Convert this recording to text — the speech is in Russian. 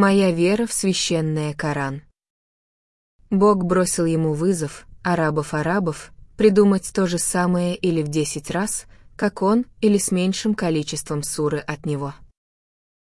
Моя вера в священное Коран. Бог бросил ему вызов, арабов-арабов, придумать то же самое или в десять раз, как он, или с меньшим количеством суры от него.